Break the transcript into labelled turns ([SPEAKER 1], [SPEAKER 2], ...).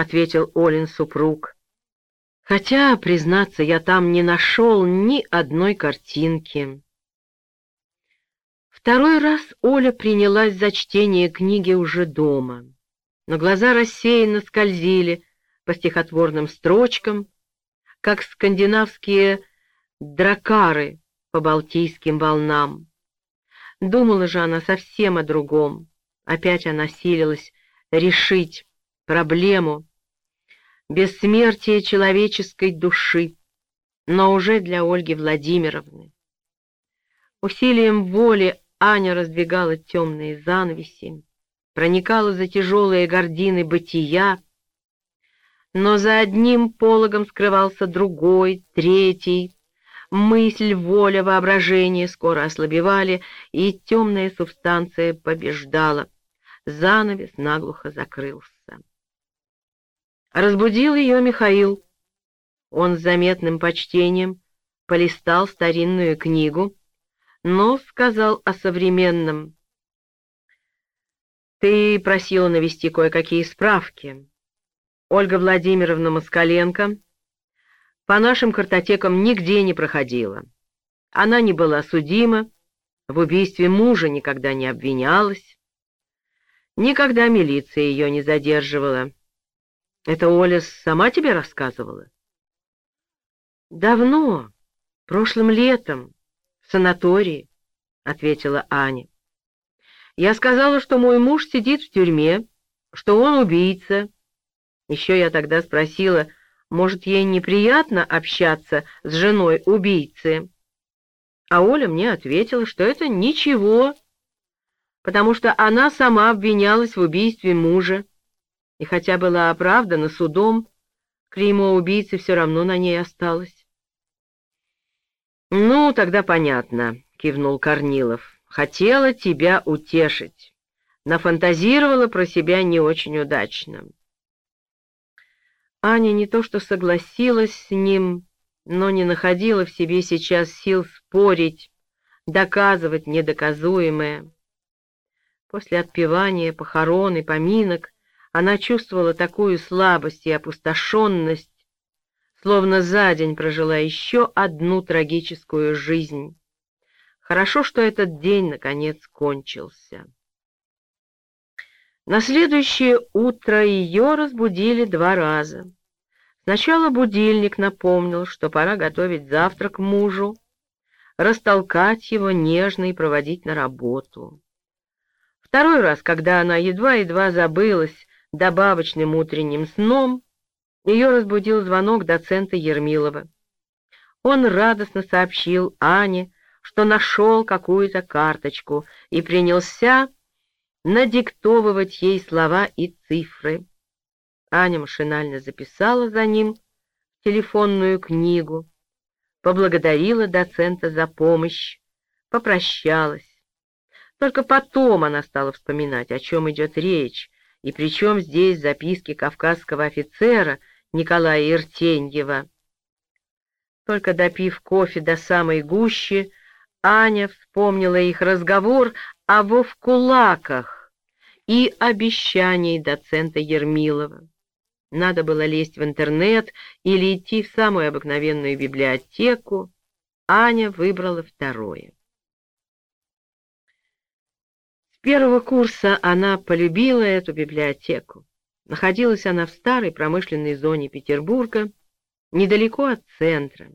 [SPEAKER 1] ответил Олин супруг. Хотя, признаться, я там не нашел ни одной картинки. Второй раз Оля принялась за чтение книги уже дома, но глаза рассеянно скользили по стихотворным строчкам, как скандинавские дракары по балтийским волнам. Думала же она совсем о другом. Опять она силилась решить проблему бессмертия человеческой души, но уже для Ольги Владимировны. Усилием воли Аня раздвигала темные занавеси, проникала за тяжелые гордины бытия, но за одним пологом скрывался другой, третий. Мысль, воля, воображение скоро ослабевали, и темная субстанция побеждала. Занавес наглухо закрылся. Разбудил ее Михаил. Он с заметным почтением полистал старинную книгу, но сказал о современном. «Ты просила навести кое-какие справки. Ольга Владимировна Москаленко по нашим картотекам нигде не проходила. Она не была судима, в убийстве мужа никогда не обвинялась, никогда милиция ее не задерживала». Это Оля сама тебе рассказывала? Давно, прошлым летом, в санатории, — ответила Аня. Я сказала, что мой муж сидит в тюрьме, что он убийца. Еще я тогда спросила, может, ей неприятно общаться с женой убийцы. А Оля мне ответила, что это ничего, потому что она сама обвинялась в убийстве мужа и хотя была оправдана судом, клеймо убийцы все равно на ней осталось. «Ну, тогда понятно», — кивнул Корнилов. «Хотела тебя утешить. Нафантазировала про себя не очень удачно». Аня не то что согласилась с ним, но не находила в себе сейчас сил спорить, доказывать недоказуемое. После отпевания, похорон и поминок она чувствовала такую слабость и опустошенность, словно за день прожила еще одну трагическую жизнь. Хорошо, что этот день, наконец, кончился. На следующее утро ее разбудили два раза. Сначала будильник напомнил, что пора готовить завтрак мужу, растолкать его нежно и проводить на работу. Второй раз, когда она едва-едва забылась, добавочным утренним сном, ее разбудил звонок доцента Ермилова. Он радостно сообщил Ане, что нашел какую-то карточку и принялся надиктовывать ей слова и цифры. Аня машинально записала за ним телефонную книгу, поблагодарила доцента за помощь, попрощалась. Только потом она стала вспоминать, о чем идет речь, и причем здесь записки кавказского офицера Николая Иртеньева? Только допив кофе до самой гущи, Аня вспомнила их разговор о вовкулаках и обещании доцента Ермилова. Надо было лезть в интернет или идти в самую обыкновенную библиотеку. Аня выбрала второе первого курса она полюбила эту библиотеку. Находилась она в старой промышленной зоне Петербурга, недалеко от центра.